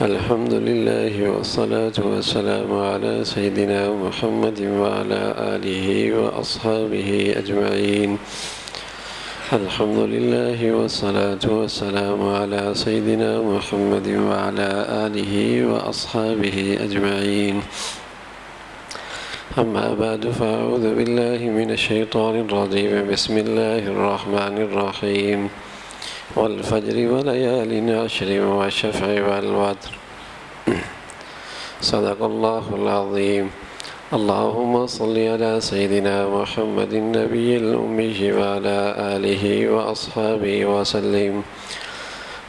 الحمد لله والصلاة والسلام على سيدنا محمد وعلى آله وأصحابه أجمعين الحمد لله والصلاة والسلام على سيدنا محمد وعلى آله وأصحابه أجمعين أما بعد فأعوذ بالله من الشيطان الرجيم بسم الله الرحمن الرحيم والفجر وليال عشر والشفع والوتر. صدق الله العظيم. اللهم صل على سيدنا محمد النبي الأمي وعلى آله وأصحابه وسلم.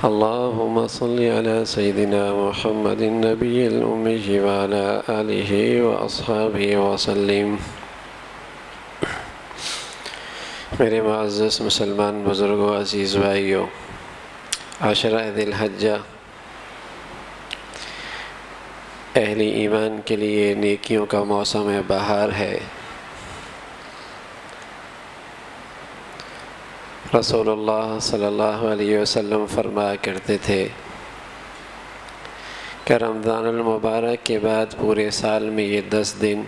اللهم صل على سيدنا محمد النبي الأمي وعلى آله وأصحابه وسلم. میرے معزز مسلمان بزرگوں، عزیز بھائیوں عشرہ دل حجہ اہل ایمان کے لیے نیکیوں کا موسم بہار ہے۔ رسول اللہ صلی اللہ علیہ وسلم فرمایا کرتے تھے کہ رمضان المبارک کے بعد پورے سال میں یہ دس دن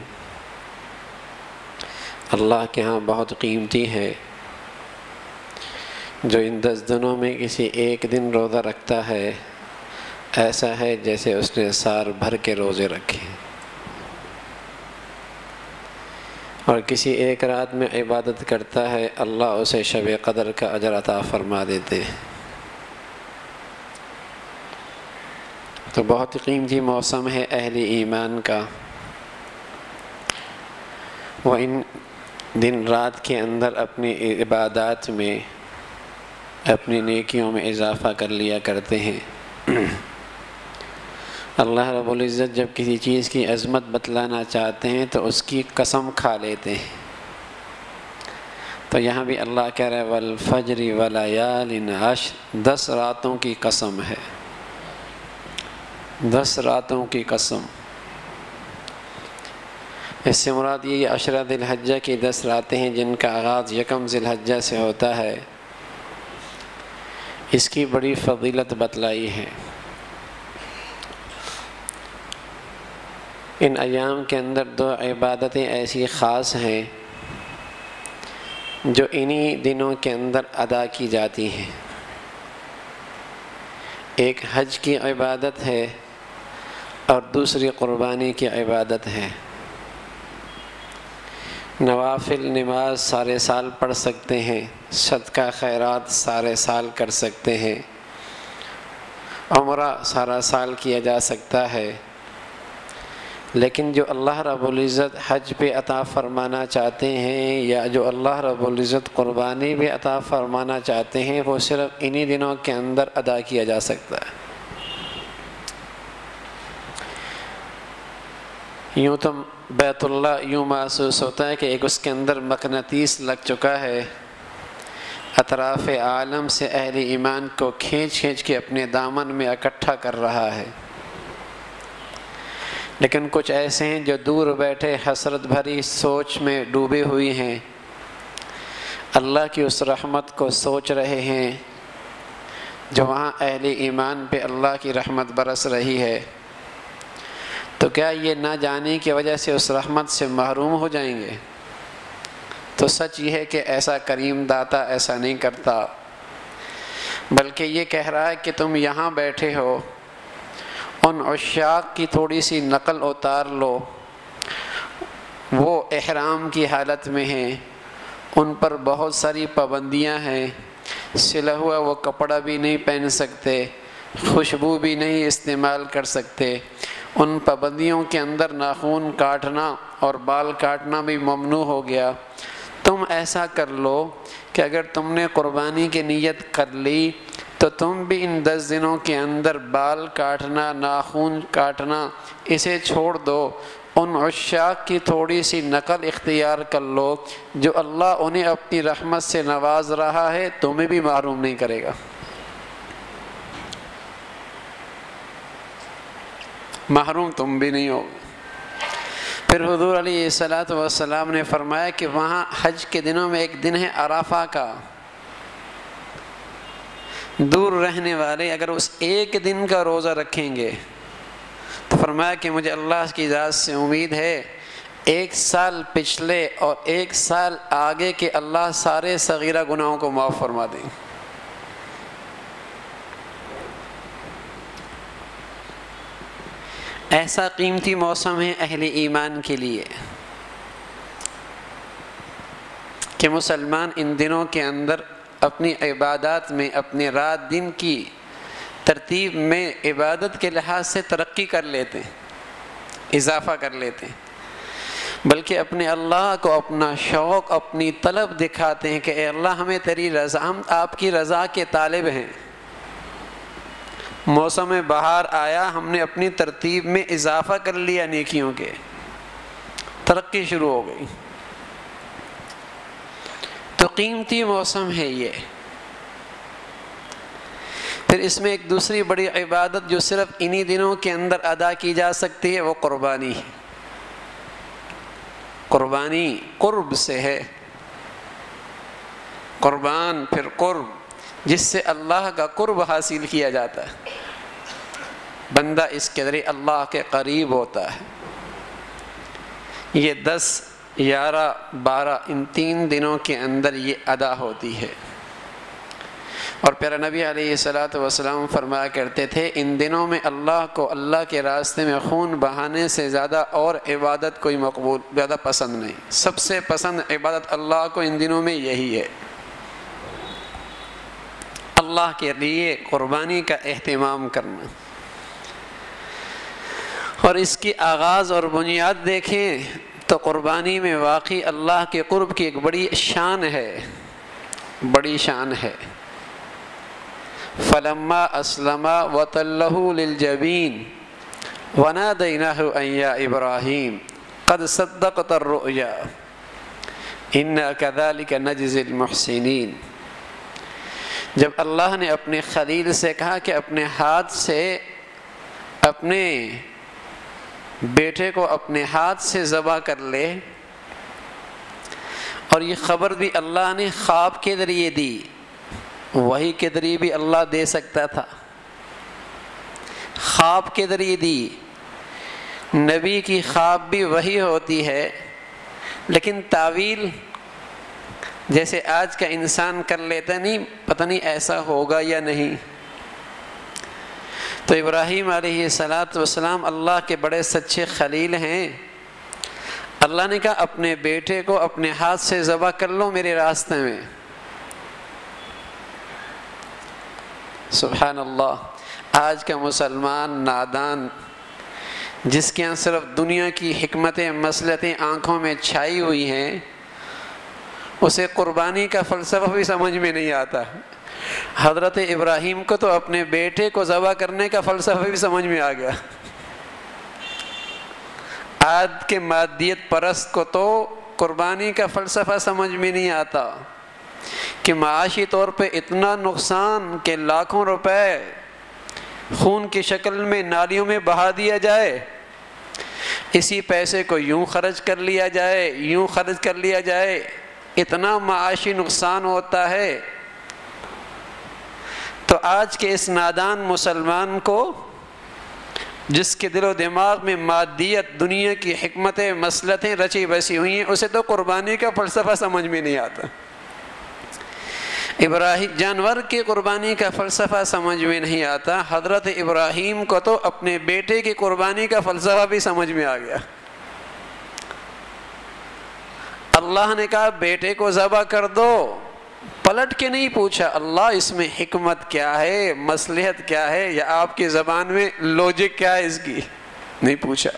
اللہ کے ہاں بہت قیمتی ہے جو ان دس دنوں میں کسی ایک دن روزہ رکھتا ہے، ایسا ہے جیسے اس نے سال بھر کے روزے رکھے۔ اور کسی ایک رات میں عبادت کرتا ہے، اللہ اسے شب قدر کا اجر عطا فرما دیتے تو بہت قیمتی موسم ہے اہل ایمان کا۔ وہ ان دن رات کے اندر اپنی عبادات میں، اپنی نیکیوں میں اضافہ کر لیا کرتے ہیں۔ اللہ رب العزت جب کسی چیز کی عظمت بتلانا چاہتے ہیں تو اس کی قسم کھا لیتے ہیں۔ تو یہاں بھی اللہ کہہ رہے والفجر ولیال عش دس راتوں کی قسم ہے۔ دس راتوں کی قسم۔ اس سے مراد یہ عشرہ ذی الحجہ کی دس راتیں ہیں جن کا آغاز یکم ذی الحجہ سے ہوتا ہے۔ اس کی بڑی فضیلت بتلائی ہے۔ ان ایام کے اندر دو عبادتیں ایسی خاص ہیں جو انہی دنوں کے اندر ادا کی جاتی ہیں۔ ایک حج کی عبادت ہے اور دوسری قربانی کی عبادت ہے۔ نوافل نماز سارے سال پڑھ سکتے ہیں، صدقہ خیرات سارے سال کر سکتے ہیں۔ عمرہ سارا سال کیا جا سکتا ہے۔ لیکن جو اللہ رب العزت حج پہ عطا فرمانا چاہتے ہیں یا جو اللہ رب العزت قربانی بھی عطا فرمانا چاہتے ہیں، وہ صرف انہی دنوں کے اندر ادا کیا جا سکتا ہے۔ یوں تو بیت اللہ یوں محسوس ہوتا ہے کہ ایک اس کے اندر مقناطیس لگ چکا ہے۔ اطراف عالم سے اہل ایمان کو کھینچ کھینچ کے اپنے دامن میں اکٹھا کر رہا ہے۔ لیکن کچھ ایسے ہیں جو دور بیٹھے حسرت بھری سوچ میں ڈوبے ہوئی ہیں۔ اللہ کی اس رحمت کو سوچ رہے ہیں جو وہاں اہل ایمان پہ اللہ کی رحمت برس رہی ہے۔ تو کیا یہ نہ جانے کی وجہ سے اس رحمت سے محروم ہو جائیں گے؟ تو سچ یہ ہے کہ ایسا کریم داتا ایسا نہیں کرتا۔ بلکہ یہ کہہ رہا ہے کہ تم یہاں بیٹھے ہو۔ ان عشاق کی تھوڑی سی نقل اتار لو۔ وہ احرام کی حالت میں ہیں۔ ان پر بہت ساری پابندیاں ہیں۔ سلا ہوا وہ کپڑا بھی نہیں پہن سکتے۔ خوشبو بھی نہیں استعمال کر سکتے۔ ان پابندیوں کے اندر ناخون کاٹنا اور بال کاٹنا بھی ممنوع ہو گیا۔ تم ایسا کر لو کہ اگر تم نے قربانی کی نیت کر لی، تو تم بھی ان دس دنوں کے اندر بال کاٹنا، ناخون کاٹنا اسے چھوڑ دو۔ ان عشاق کی تھوڑی سی نقل اختیار کر لو۔ جو اللہ انہیں اپنی رحمت سے نواز رہا ہے، تمہیں بھی معروم نہیں کرے گا۔ محروم تم بھی نہیں ہو۔ پھر حضور علیہ صلاۃ وسلام نے فرمایا کہ وہاں حج کے دنوں میں ایک دن ہے عرافہ کا۔ دور رہنے والے اگر اس ایک دن کا روزہ رکھیں گے تو فرمایا کہ مجھے اللہ کی ذات سے امید ہے۔ ایک سال پچھلے اور ایک سال آگے کے اللہ سارے صغیرہ گناہوں کو معاف فرما دیں ایسا قیمتی موسم ہے اہل ایمان کے لیے کہ مسلمان ان دنوں کے اندر اپنی عبادات میں، اپنے رات دن کی ترتیب میں عبادت کے لحاظ سے ترقی کر لیتے ہیں، اضافہ کر لیتے ہیں۔ بلکہ اپنے اللہ کو اپنا شوق، اپنی طلب دکھاتے ہیں کہ اے اللہ ہمیں تیری رضا، ہم آپ کی رضا کے طالب ہیں۔ موسم بہار آیا، ہم نے اپنی ترتیب میں اضافہ کر لیا نیکیوں کے۔ ترقی شروع ہو گئی۔ تو قیمتی موسم ہے یہ۔ پھر اس میں ایک دوسری بڑی عبادت جو صرف انہی دنوں کے اندر ادا کی جا سکتی ہے، وہ قربانی ہے۔ قربانی قرب سے ہے۔ قربان پھر قرب، جس سے اللہ کا قرب حاصل کیا جاتا ہے۔ بندہ اس کے ذریعے اللہ کے قریب ہوتا ہے۔ یہ دس گیارہ بارہ، ان تین دنوں کے اندر یہ ادا ہوتی ہے۔ اور پیارا نبی علیہ صلاۃ وسلام فرمایا کرتے تھے، ان دنوں میں اللہ کو اللہ کے راستے میں خون بہانے سے زیادہ اور عبادت کوئی مقبول، زیادہ پسند نہیں۔ سب سے پسند عبادت اللہ کو ان دنوں میں یہی ہے۔ اللہ کے لیے قربانی کا اہتمام کرنا۔ اور اس کی آغاز اور بنیاد دیکھیں تو قربانی میں واقعی اللہ کے قرب کی ایک بڑی شان ہے، بڑی شان ہے۔ فلما اسلم و للجبین ونا دینہ ابراہیم قد صدقت الرؤیا ان كذلك نجزي المحسنین جب اللہ نے اپنے خلیل سے کہا کہ اپنے ہاتھ سے اپنے بیٹے کو اپنے ہاتھ سے ذبح کر لے۔ اور یہ خبر بھی اللہ نے خواب کے ذریعے دی۔ وہی کے ذریعے بھی اللہ دے سکتا تھا۔ خواب کے ذریعے دی۔ نبی کی خواب بھی وہی ہوتی ہے۔ لیکن تعویل جیسے آج کا انسان کر لیتا نہیں، پتہ نہیں ایسا ہوگا یا نہیں۔ تو ابراہیم علیہ صلاۃ وسلام اللہ کے بڑے سچے خلیل ہیں۔ اللہ نے کہا، اپنے بیٹے کو اپنے ہاتھ سے ذبح کر لو میرے راستے میں۔ سبحان اللہ آج کا مسلمان نادان، جس کے یہاں صرف دنیا کی حکمتیں، مسلطیں آنکھوں میں چھائی ہوئی ہیں، اسے قربانی کا فلسفہ بھی سمجھ میں نہیں آتا۔ حضرت ابراہیم کو تو اپنے بیٹے کو ذبح کرنے کا فلسفہ بھی سمجھ میں آ گیا۔ آج کے مادیت پرست کو تو قربانی کا فلسفہ سمجھ میں نہیں آتا کہ معاشی طور پہ اتنا نقصان کہ لاکھوں روپے خون کی شکل میں نالیوں میں بہا دیا جائے۔ اسی پیسے کو یوں خرچ کر لیا جائے، یوں خرچ کر لیا جائے، اتنا معاشی نقصان ہوتا ہے۔ تو آج کے اس نادان مسلمان کو، جس کے دل و دماغ میں مادیت، دنیا کی حکمتیں، مسلطیں رچی بسی ہوئی ہیں، اسے تو قربانی کا فلسفہ سمجھ میں نہیں آتا۔ ابراہیم، جانور کی قربانی کا فلسفہ سمجھ میں نہیں آتا۔ حضرت ابراہیم کو تو اپنے بیٹے کی قربانی کا فلسفہ بھی سمجھ میں آ گیا۔ اللہ نے کہا، بیٹے کو ذبح کر دو۔ پلٹ کے نہیں پوچھا، اللہ اس میں حکمت کیا ہے؟ مصلحت کیا ہے؟ یا آپ کی زبان میں لوجک کیا ہے اس کی؟ نہیں پوچھا۔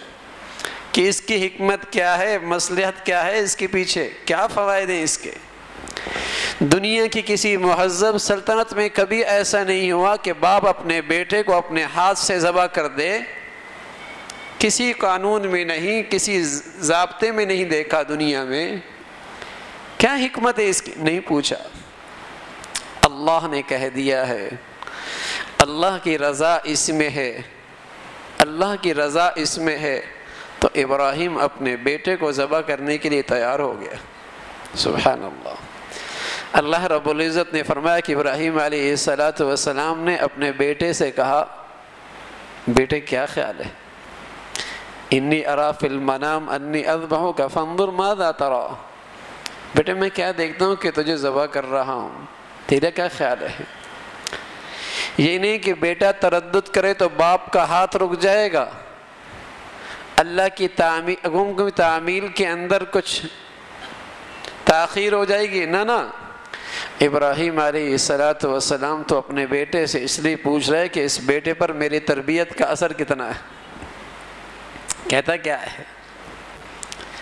کہ اس کی حکمت کیا ہے؟ مصلحت کیا ہے اس کے پیچھے؟ کیا فوائد ہیں اس کے؟ دنیا کی کسی مہذب سلطنت میں کبھی ایسا نہیں ہوا کہ باپ اپنے بیٹے کو اپنے ہاتھ سے ذبح کر دے۔ کسی قانون میں نہیں، کسی ضابطے میں نہیں دیکھا دنیا میں۔ کیا حکمت ہے اس کی؟ نہیں پوچھا۔ اللہ نے کہہ دیا ہے۔ اللہ کی رضا اس میں ہے۔ اللہ کی رضا اس میں ہے۔ تو ابراہیم اپنے بیٹے کو ذبح کرنے کے لیے تیار ہو گیا۔ سبحان اللہ اللہ رب العزت نے فرمایا کہ ابراہیم علیہ السلاۃ وسلام نے اپنے بیٹے سے کہا، بیٹے، کیا خیال ہے؟ انی اراف المنام انی ازبہوں کا فنظر ماذا ترا۔ بیٹے، میں کیا دیکھتا ہوں کہ تجھے ذبح کر رہا ہوں۔ تیرا کیا خیال ہے؟ یہ نہیں کہ بیٹا تردد کرے تو باپ کا ہاتھ رک جائے گا۔ اللہ کی تعمیل تعمیل کے اندر کچھ تاخیر ہو جائے گی۔ نہ نا ابراہیم علیہ السلاۃ وسلام تو اپنے بیٹے سے اس لیے پوچھ رہے کہ اس بیٹے پر میری تربیت کا اثر کتنا ہے؟ کہتا کیا ہے؟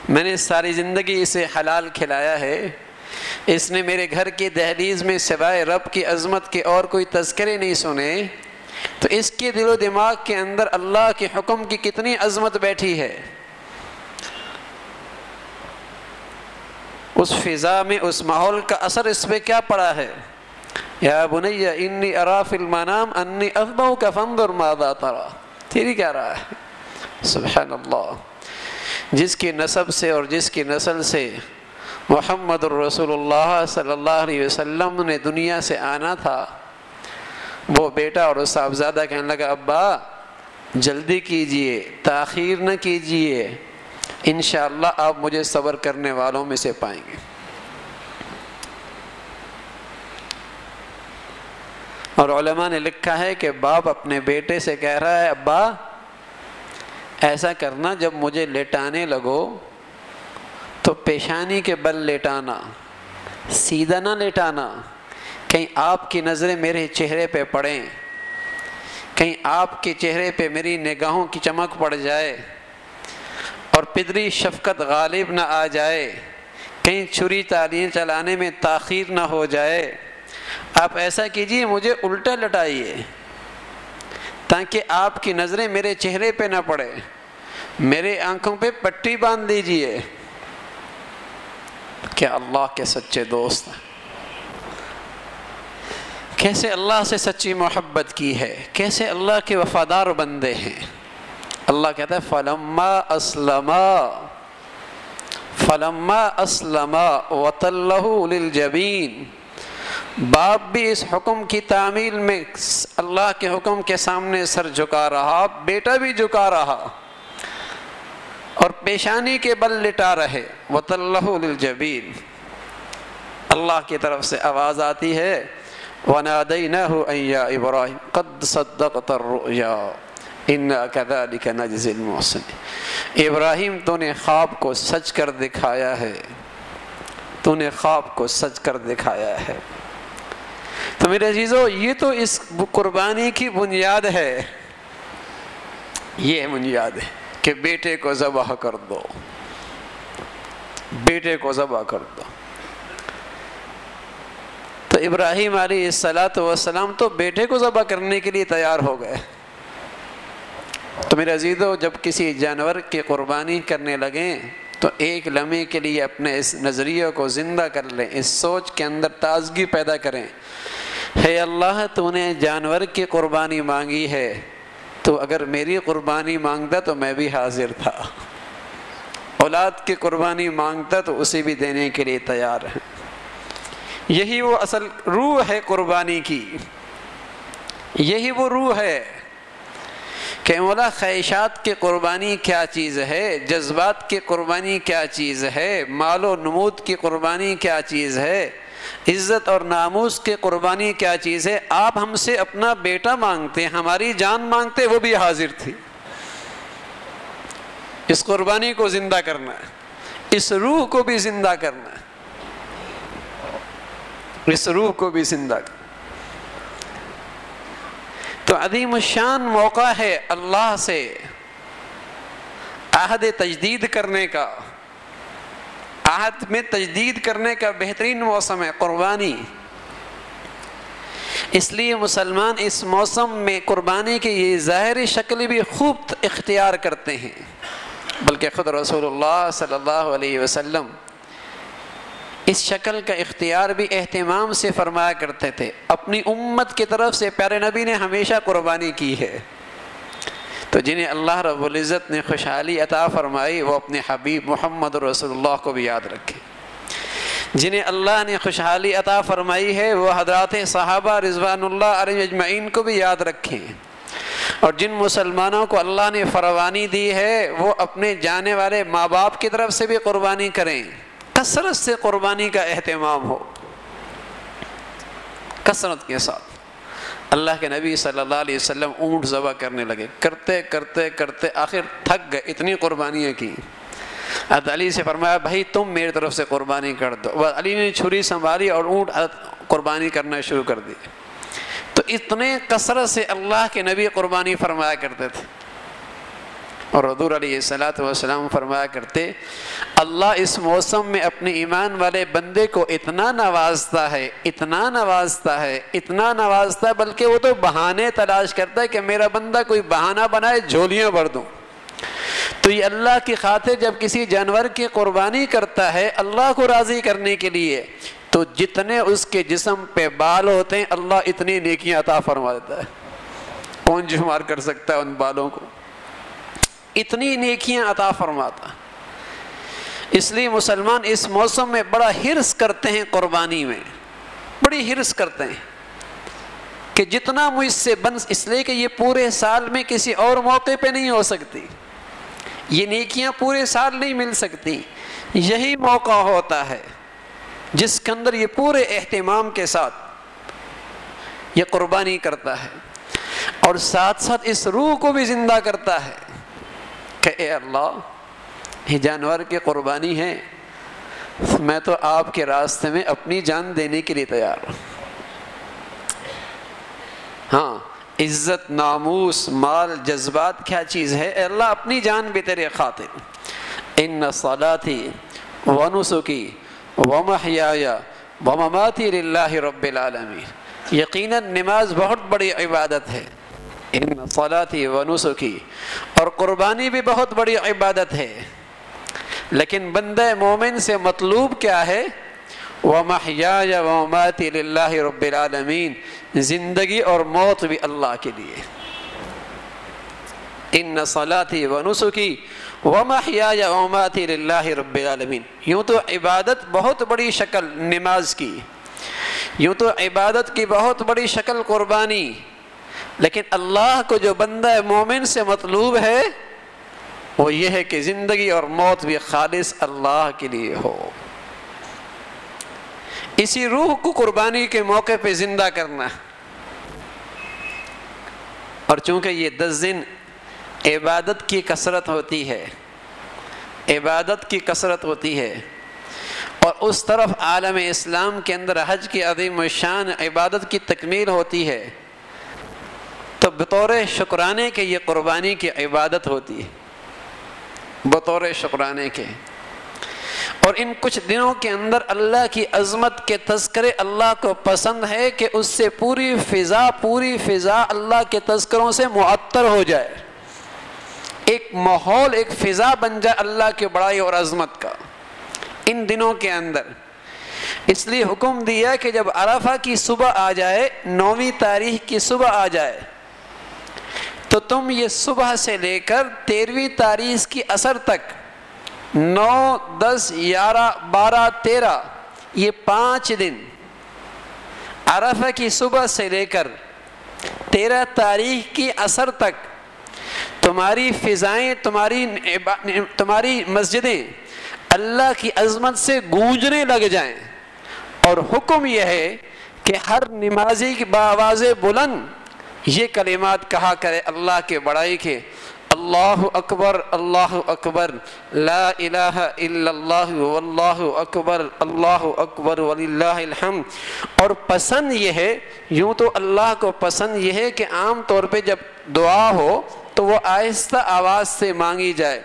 میں نے ساری زندگی اسے حلال کھلایا ہے۔ اس نے میرے گھر کی دہلیز میں سوائے رب کی عظمت کے اور کوئی تذکرے نہیں سنے، تو اس کے دل و دماغ کے اندر اللہ کے حکم کی کتنی عظمت بیٹھی ہے۔ اس فضا میں، اس ماحول کا اثر اس پہ کیا پڑا ہے؟ یا بنیا انی اراف المنام انی افبو کا فنظر ماذا ترا۔ تیری کیا رہا ہے؟ سبحان اللہ۔ جس کی نصب سے اور جس کی نسل سے محمد الرسول اللہ صلی اللہ علیہ وسلم نے دنیا سے آنا تھا۔ وہ بیٹا اور صاحبزادہ کہنے لگا، ابا، جلدی کیجیے، تاخیر نہ کیجیے، انشاءاللہ آپ مجھے صبر کرنے والوں میں سے پائیں گے۔ اور علماء نے لکھا ہے کہ باپ اپنے بیٹے سے کہہ رہا ہے، ابا، ایسا کرنا جب مجھے لیٹانے لگو۔ پیشانی کے بل لیٹانا، سیدھا نہ لیٹانا، کہیں آپ کی نظریں میرے چہرے پہ پڑیں، کہیں آپ کے چہرے پہ میری نگاہوں کی چمک پڑ جائے، اور پدری شفقت غالب نہ آ جائے، کہیں چھری تعلیم چلانے میں تاخیر نہ ہو جائے۔ آپ ایسا کیجیے، مجھے الٹا لٹائیے، تاکہ آپ کی نظریں میرے چہرے پہ نہ پڑے، میرے آنکھوں پہ پٹی باندھ دیجیے۔ کیا اللہ کے سچے دوست کیسے اللہ سے سچی محبت کی ہے؟ کیسے اللہ کے وفادار بندے ہیں؟ اللہ کہتا ہے، فلما اسلم فلما اسلم للجبین۔ باپ بھی اس حکم کی تعمیل میں، اللہ کے حکم کے سامنے سر جھکا رہا، بیٹا بھی جھکا رہا۔ اور پیشانی کے بل لٹا رہے۔ وط اللہ للجبین اللہ کی طرف سے آواز آتی ہے۔ وَنَادَيْنَاهُ أَن يَا إِبْرَاهِيمُ قَدْ صَدَّقْتَ الرُّؤْيَا۔ إِنَّا كَذَلِكَ نَجْزِ الْمُحْسِنِ ابراہیم تو نے خواب کو سچ کر دکھایا ہے۔ تو نے خواب کو سچ کر دکھایا ہے۔ تو میرے عزیزو، یہ تو اس قربانی کی بنیاد ہے۔ یہ بنیاد ہے۔ کہ بیٹے کو ذبح کر دو۔ بیٹے کو ذبح کر دو۔ تو ابراہیم علیہ السلاۃ وسلام تو بیٹے کو ذبح کرنے کے لیے تیار ہو گئے۔ تو میرے عزیزو، جب کسی جانور کی قربانی کرنے لگیں، تو ایک لمحے کے لیے اپنے اس نظریے کو زندہ کر لیں، اس سوچ کے اندر تازگی پیدا کریں۔ ہے اللہ، تو نے جانور کی قربانی مانگی ہے۔ تو اگر میری قربانی مانگتا تو میں بھی حاضر تھا۔ اولاد کی قربانی مانگتا تو اسے بھی دینے کے لیے تیار ہے۔ یہی وہ اصل روح ہے قربانی کی۔ یہی وہ روح ہے کہ مولا خواہشات کی قربانی کیا چیز ہے، جذبات کی قربانی کیا چیز ہے، مال و نمود کی قربانی کیا چیز ہے۔ عزت اور ناموس کے قربانی کیا چیز ہے؟ آپ ہم سے اپنا بیٹا مانگتے ہماری جان مانگتے، وہ بھی حاضر تھی۔ اس قربانی کو زندہ کرنا ہے، اس روح کو بھی زندہ کرنا ہے۔ اس روح کو بھی زندہ کرنا تو عظیم الشان موقع ہے اللہ سے عہد تجدید کرنے کا۔ عہد میں تجدید کرنے کا بہترین موسم ہے، قربانی۔ اس لیے مسلمان اس موسم میں قربانی کی یہ ظاہری شکل بھی خوب اختیار کرتے ہیں۔ بلکہ خود رسول اللہ صلی اللہ علیہ وسلم اس شکل کا اختیار بھی اہتمام سے فرمایا کرتے تھے۔ اپنی امت کی طرف سے پیارے نبی نے ہمیشہ قربانی کی ہے۔ تو جنہیں اللہ رب العزت نے خوشحالی عطا فرمائی، وہ اپنے حبیب محمد رسول اللہ کو بھی یاد رکھے۔ جنہیں اللہ نے خوشحالی عطا فرمائی ہے، وہ حضرات صحابہ رضوان اللہ علیہ اجمعین کو بھی یاد رکھیں۔ اور جن مسلمانوں کو اللہ نے فروانی دی ہے، وہ اپنے جانے والے ماں باپ کی طرف سے بھی قربانی کریں۔ کثرت سے قربانی کا اہتمام ہو۔ کثرت کے ساتھ۔ اللہ کے نبی صلی اللہ علیہ وسلم اونٹ ذبح کرنے لگے۔ کرتے کرتے کرتے آخر تھک گئے، اتنی قربانیاں کی۔ حضرت علی سے فرمایا، بھائی، تم میری طرف سے قربانی کر دو۔ علی نے چھری سنبھالی اور اونٹ قربانی کرنا شروع کر دی تو اتنے کثرت سے اللہ کے نبی قربانی فرمایا کرتے تھے۔ اور حضور علیہ السلاۃ وسلام فرمایا کرتے، اللہ اس موسم میں اپنے ایمان والے بندے کو اتنا نوازتا ہے، اتنا نوازتا ہے، اتنا نوازتا ہے، بلکہ وہ تو بہانے تلاش کرتا ہے کہ میرا بندہ کوئی بہانہ بنائے، جھولیاں بھر دوں۔ تو یہ اللہ کی خاطر جب کسی جانور کی قربانی کرتا ہے، اللہ کو راضی کرنے کے لیے، تو جتنے اس کے جسم پہ بال ہوتے ہیں، اللہ اتنی نیکیاں عطا فرما دیتا ہے۔ کون جمار کر سکتا ہے ان بالوں کو؟ اتنی نیکیاں عطا فرماتا۔ اس لیے مسلمان اس موسم میں بڑا ہرس کرتے ہیں قربانی میں۔ بڑی ہرس کرتے ہیں۔ کہ جتنا مجھ سے بن، اس لیے کہ یہ پورے سال میں کسی اور موقع پہ نہیں ہو سکتی۔ یہ نیکیاں پورے سال نہیں مل سکتی۔ یہی موقع ہوتا ہے۔ جس کے اندر یہ پورے اہتمام کے ساتھ یہ قربانی کرتا ہے۔ اور ساتھ ساتھ اس روح کو بھی زندہ کرتا ہے۔ کہ اے اللہ، یہ جانور کی قربانی ہے، میں تو آپ کے راستے میں اپنی جان دینے کے لیے تیار ہوں۔ ہاں عزت، ناموس، مال، جذبات، کیا چیز ہے؟ اے اللہ، اپنی جان بھی تیرے خاطر۔ ان صلاتی و نسخی و محیا و مماتی اللہ رب العالمین۔ یقیناً نماز بہت بڑی عبادت ہے۔ ان صلاتی و نسخی اور قربانی بھی بہت بڑی عبادت ہے۔ لیکن بندہ مومن سے مطلوب کیا ہے؟ وہ محیا و اللہ رب العالمین زندگی اور موت بھی اللہ کے لیے۔ ان نسلاتی و نسخی و محیا و ماتی اللہ رب العالمین یوں تو عبادت بہت بڑی شکل نماز کی۔ یوں تو عبادت کی بہت بڑی شکل قربانی۔ لیکن اللہ کو جو بندہ مومن سے مطلوب ہے، وہ یہ ہے کہ زندگی اور موت بھی خالص اللہ کے لیے ہو۔ اسی روح کو قربانی کے موقع پہ زندہ کرنا۔ اور چونکہ یہ دس دن عبادت کی کثرت ہوتی ہے، عبادت کی کثرت ہوتی ہے، اور اس طرف عالم اسلام کے اندر حج کی عظیم شان عبادت کی تکمیل ہوتی ہے۔ تو بطور شکرانے کے یہ قربانی کی عبادت ہوتی ہے۔ بطور شکرانے کے۔ اور ان کچھ دنوں کے اندر اللہ کی عظمت کے تذکرے اللہ کو پسند ہے کہ اس سے پوری فضا پوری فضا اللہ کے تذکروں سے معطر ہو جائے۔ ایک ماحول، ایک فضا بن جائے اللہ کی بڑائی اور عظمت کا۔ ان دنوں کے اندر۔ اس لیے حکم دیا کہ جب عرفہ کی صبح آ جائے، نویں تاریخ کی صبح آ جائے تو تم یہ صبح سے لے کر تیرہویں تاریخ کی اثر تک، نو، دس گیارہ بارہ، تیرہ، یہ پانچ دن عرفہ کی صبح سے لے کر تیرہ تاریخ کی اثر تک تمہاری فضائیں، تمہاری تمہاری مسجدیں اللہ کی عظمت سے گونجنے لگ جائیں۔ اور حکم یہ ہے کہ ہر نمازی کی باواز بلند یہ کلمات کہا کرے اللہ کے بڑائی کے، اللہ اکبر اللہ اکبر، لا الہ الا اللہ، واللہ اکبر، اللہ اکبر، وللہ الحمد۔ اور پسند یہ ہے، یوں تو اللہ کو پسند یہ ہے کہ عام طور پہ جب دعا ہو تو وہ آہستہ آواز سے مانگی جائے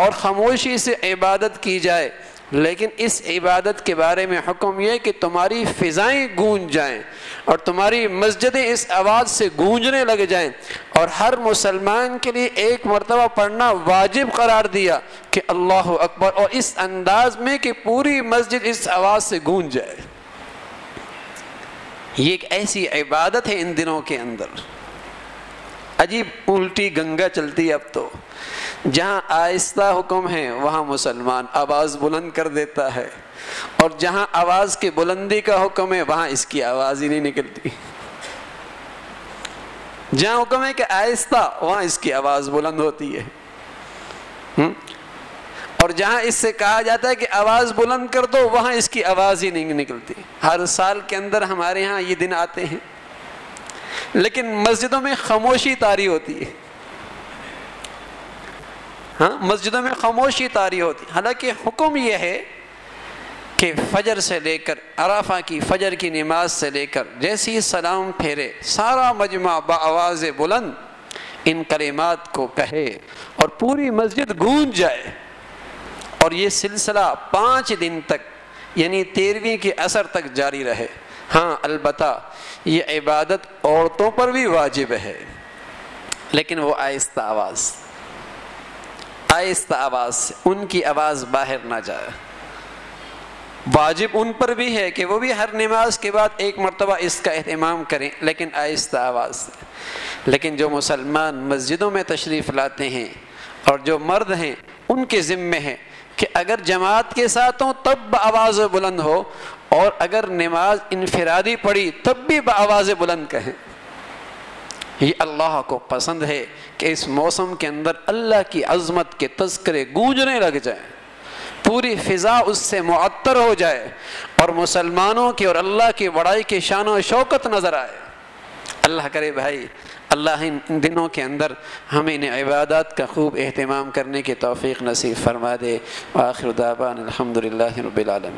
اور خاموشی سے عبادت کی جائے۔ لیکن اس عبادت کے بارے میں حکم یہ کہ تمہاری فضائیں گونج جائیں اور تمہاری مسجدیں اس آواز سے گونجنے لگ جائیں اور ہر مسلمان کے لیے ایک مرتبہ پڑھنا واجب قرار دیا کہ اللہ اکبر اور اس انداز میں کہ پوری مسجد اس آواز سے گونج جائے۔ یہ ایک ایسی عبادت ہے ان دنوں کے اندر۔ عجیب الٹی گنگا چلتی اب تو۔ جہاں آہستہ حکم ہے، وہاں مسلمان آواز بلند کر دیتا ہے۔ اور جہاں آواز کی بلندی کا حکم ہے، وہاں اس کی آواز ہی نہیں نکلتی۔ جہاں حکم ہے کہ آہستہ، وہاں اس کی آواز بلند ہوتی ہے۔ اور جہاں اس سے کہا جاتا ہے کہ آواز بلند کر دو، وہاں اس کی آواز ہی نہیں نکلتی۔ ہر سال کے اندر ہمارے ہاں یہ دن آتے ہیں۔ لیکن مسجدوں میں خاموشی تاری ہوتی ہے۔ ہاں مسجدوں میں خاموشی تاری ہوتی حالانکہ حکم یہ ہے کہ فجر سے لے کر عرافہ کی فجر کی نماز سے لے کر جیسی سلام پھیرے، سارا مجمع آواز بلند ان کلمات کو کہے اور پوری مسجد گونج جائے۔ اور یہ سلسلہ پانچ دن تک یعنی تیرہویں کے اثر تک جاری رہے۔ ہاں البتہ یہ عبادت عورتوں پر بھی واجب ہے، لیکن وہ آہستہ آواز آہستہ آواز سے ان کی آواز باہر نہ جائے۔ واجب ان پر بھی ہے کہ وہ بھی ہر نماز کے بعد ایک مرتبہ اس کا اہتمام کریں، لیکن آہستہ آواز سے۔ لیکن جو مسلمان مسجدوں میں تشریف لاتے ہیں اور جو مرد ہیں، ان کے ذمے ہیں کہ اگر جماعت کے ساتھ ہوں تب آواز بلند ہو اور اگر نماز انفرادی پڑی تب بھی بآواز بلند کہیں۔ یہ اللہ کو پسند ہے کہ اس موسم کے اندر اللہ کی عظمت کے تذکرے گونجنے لگ جائیں۔ پوری فضا اس سے معطر ہو جائے اور مسلمانوں کی اور اللہ کی بڑائی کی شان و شوکت نظر آئے۔ اللہ کرے بھائی، اللہ ان دنوں کے اندر ہمیں ان عبادات کا خوب اہتمام کرنے کی توفیق نصیب فرما دے۔ آخر دعوان الحمد للہ رب العالمین۔